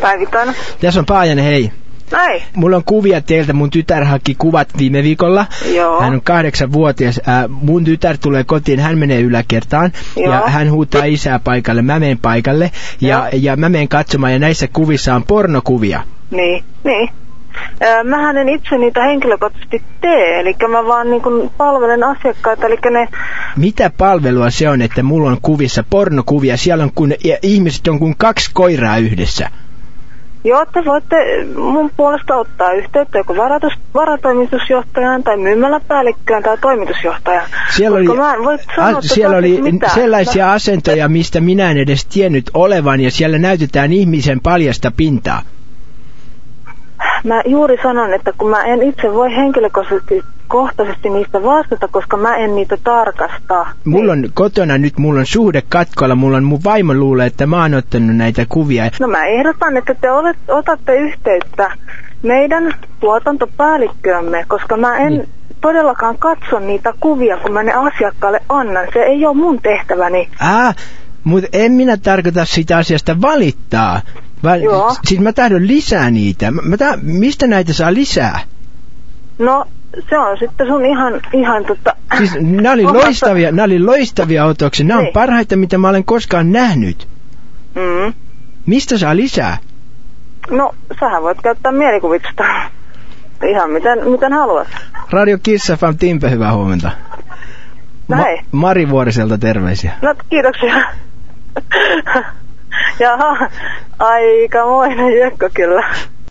Päivittäin. Tässä on Paajanen, hei. Näin. Mulla on kuvia teiltä, mun tytär haki kuvat viime viikolla. Joo. Hän on kahdeksanvuotias. Äh, mun tytär tulee kotiin, hän menee yläkertaan Joo. ja hän huutaa isää paikalle, mä menen paikalle ja, ja mä menen katsomaan ja näissä kuvissa on pornokuvia. Niin, niin. Öö, mähän en itse niitä henkilökohtaisesti tee, eli mä vaan niin kun palvelen asiakkaita, eli ne, Mitä palvelua se on, että mulla on kuvissa pornokuvia, siellä on kun ja ihmiset on kuin kaksi koiraa yhdessä. Joo, te voitte mun puolesta ottaa yhteyttä joko varatus, varatoimitusjohtajaan tai myymäläpäällikköön tai toimitusjohtajaan. Siellä oli, mä sanoa, a, siellä oli mitään. sellaisia asentoja, mistä minä en edes tiennyt olevan, ja siellä näytetään ihmisen paljasta pintaa. Mä juuri sanon, että kun mä en itse voi henkilökohtaisesti kohtaisesti niistä vastata, koska mä en niitä tarkasta. Mulla on kotona nyt, mulla on suhde katkolla, mulla on mun vaimo luulee, että mä oon ottanut näitä kuvia. No mä ehdotan, että te olet, otatte yhteyttä meidän tuotantopäällikköömme, koska mä en Niin. todellakaan katso niitä kuvia, kun mä ne asiakkaalle annan. Se ei ole mun tehtäväni. Ah, mutta en minä tarkoita sitä asiasta valittaa. Vaan, Joo. siis mä tahdon lisää niitä. Mä, mä tah- mistä näitä saa lisää? No, se on sitten sun ihan, ihan tota... Siis nämä oli loistavia, nämä oli loistavia otoksia. Nämä on Niin. parhaita, mitä mä olen koskaan nähnyt. Mm. Mistä saa lisää? No, sähän voit käyttää mielikuvitusta. Ihan miten, miten haluat. Radio Kissa FM Timpe, hyvää huomenta. Näin. Mari Vuoriselta terveisiä. No, kiitoksia. Jaha, aikamoinen jökkö kyllä.